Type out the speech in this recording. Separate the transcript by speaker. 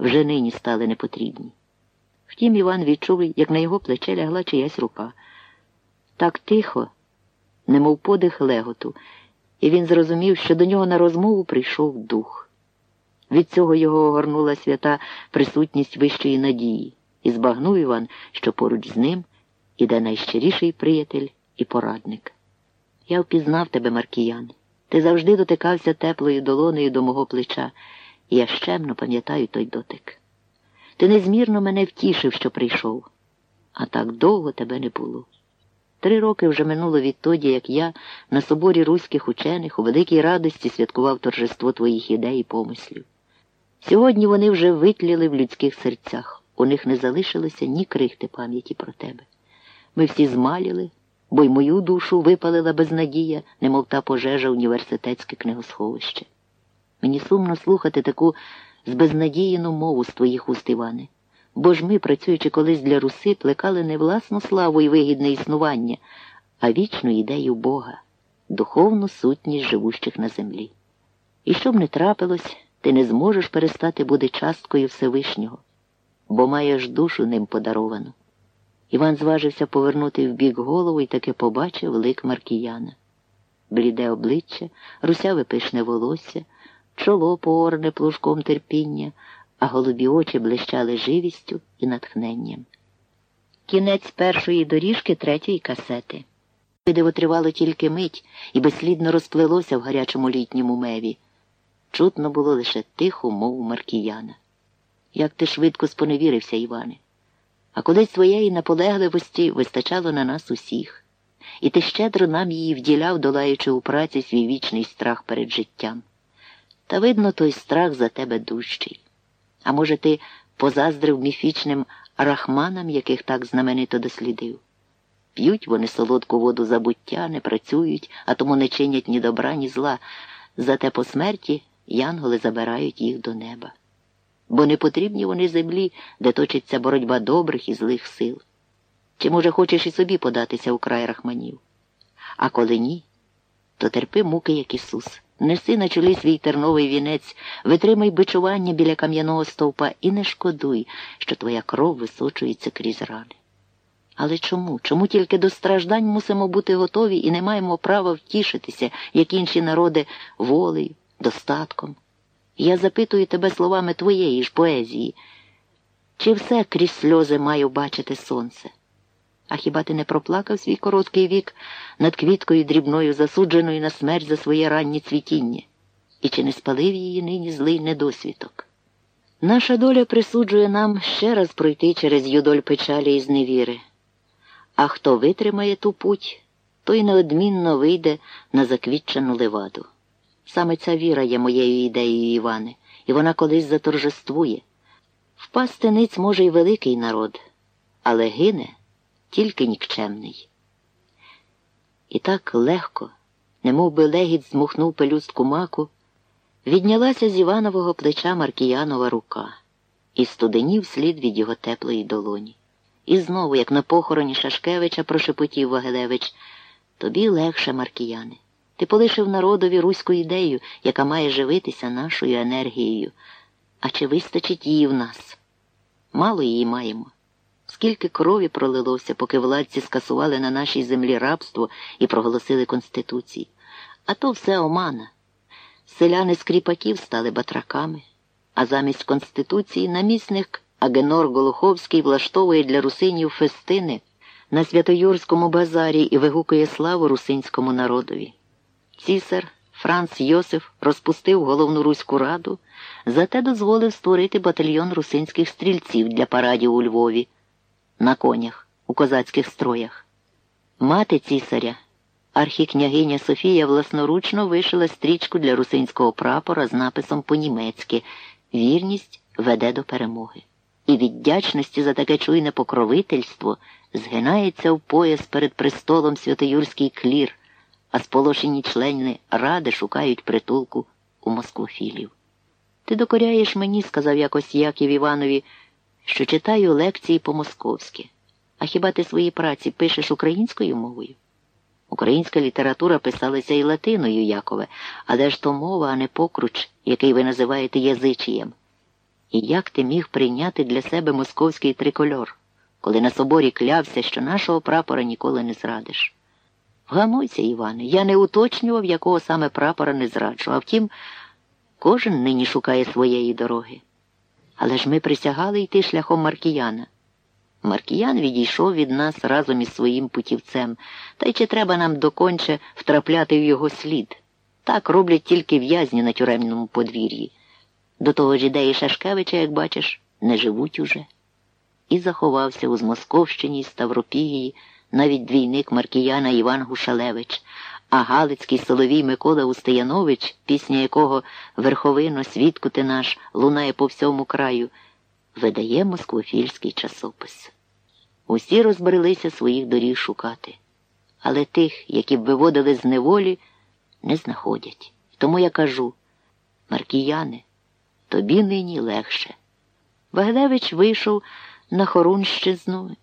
Speaker 1: вже нині стали непотрібні. Втім, Іван відчув, як на його плече лягла чиясь рука. Так тихо, немов подих леготу, і він зрозумів, що до нього на розмову прийшов дух. Від цього його огорнула свята присутність вищої надії, і збагнув Іван, що поруч з ним іде найщиріший приятель і порадник. Я впізнав тебе, Маркіян. Ти завжди дотикався теплою долонею до мого плеча, я щемно пам'ятаю той дотик. Ти незмірно мене втішив, що прийшов, а так довго тебе не було. Три роки вже минуло відтоді, як я на соборі руських учених у великій радості святкував торжество твоїх ідей і помислів. Сьогодні вони вже витліли в людських серцях, у них не залишилося ні крихти пам'яті про тебе. Ми всі змаліли, бо й мою душу випалила безнадія, немов та пожежа університетське книгосховище. Мені сумно слухати таку збезнадіяну мову з твоїх уст, Іване, бо ж ми, працюючи колись для руси, плекали не власну славу і вигідне існування, а вічну ідею Бога, духовну сутність живущих на землі. І щоб не трапилось, ти не зможеш перестати бути часткою Всевишнього, бо маєш душу ним подаровану. Іван зважився повернути в бік голову і таки побачив лик Маркіяна. Бліде обличчя, русяве пишне волосся, чоло поорне плужком терпіння, а голубі очі блищали живістю і натхненням. Кінець першої доріжки третьої касети. Видиво тривало тільки мить і безслідно розплилося в гарячому літньому меві. Чутно було лише тиху мову Маркіяна. Як ти швидко споневірився, Іване, а колись твоєї наполегливості вистачало на нас усіх, і ти щедро нам її вділяв, долаючи у праці свій вічний страх перед життям. Та, видно, той страх за тебе дужчий. А може, ти позаздрив міфічним рахманам, яких так знаменито дослідив? П'ють вони солодку воду забуття, не працюють, а тому не чинять ні добра, ні зла. Зате по смерті янголи забирають їх до неба. Бо не потрібні вони землі, де точиться боротьба добрих і злих сил. Чи, може, хочеш і собі податися у край рахманів? А коли ні, то терпи муки, як Ісус. Неси на чолі свій терновий вінець, витримай бичування біля кам'яного стовпа і не шкодуй, що твоя кров височується крізь рани. Але чому? Чому тільки до страждань мусимо бути готові і не маємо права втішитися, як інші народи, волею, достатком? Я запитую тебе словами твоєї ж поезії, чи все крізь сльози маю бачити сонце? А хіба ти не проплакав свій короткий вік над квіткою дрібною, засудженою на смерть за своє раннє цвітіння? І чи не спалив її нині злий недосвіток? Наша доля присуджує нам ще раз пройти через юдоль печалі і зневіри. А хто витримає ту путь, той неодмінно вийде на заквітчену леваду. Саме ця віра є моєю ідеєю, Іване, і вона колись заторжествує. Впасти ниць може й великий народ, але гине тільки нікчемний. І так легко, немов би легіт змухнув пелюстку маку, віднялася з Іванового плеча Маркіянова рука і студенів слід від його теплої долоні. І знову, як на похороні Шашкевича, прошепотів Вагелевич, тобі легше, Маркіяне. Ти полишив народові руську ідею, яка має живитися нашою енергією. А чи вистачить її в нас? Мало її маємо. Скільки крові пролилося, поки владці скасували на нашій землі рабство і проголосили Конституції. А то все омана. Селяни скріпаків стали батраками, а замість Конституції намісник Агенор Голуховський влаштовує для русинів фестини на Святоюрському базарі і вигукує славу русинському народові. Цісар Франц Йосиф розпустив головну руську раду, зате дозволив створити батальйон русинських стрільців для парадів у Львові на конях у козацьких строях. Мати цісаря, архікнягиня Софія власноручно вишила стрічку для русинського прапора з написом по-німецьки Вірність веде до перемоги. І від вдячності за таке чуйне покровительство згинається в пояс перед престолом Святоюрський клір, а сполошені члени ради шукають притулку у москвофілів. Ти докоряєш мені, сказав якось Яків Іванові що читаю лекції по-московськи. А хіба ти свої праці пишеш українською мовою? Українська література писалася і латиною, Якове, але ж то мова, а не покруч, який ви називаєте язичієм. І як ти міг прийняти для себе московський трикольор, коли на соборі клявся, що нашого прапора ніколи не зрадиш? Вгамуйся, Іване, я не уточнював, якого саме прапора не зраджу, а втім, кожен нині шукає своєї дороги. Але ж ми присягали йти шляхом Маркіяна. Маркіян відійшов від нас разом із своїм путівцем, та й чи треба нам доконче втрапляти в його слід? Так роблять тільки в'язні на тюремному подвір'ї. До того ж ідеї Шашкевича, як бачиш, не живуть уже. І заховався у Змосковщині й Ставропігії навіть двійник Маркіяна Іван Гушалевич, а Галицький Соловій Микола Устиянович, пісня якого верховино свідку ти наш лунає по всьому краю, видає москвофільський часопис. Усі розбрелися своїх доріг шукати, але тих, які б виводили з неволі, не знаходять. Тому я кажу Маркіяне, тобі нині легше. Вагелевич вийшов на Хорунщизну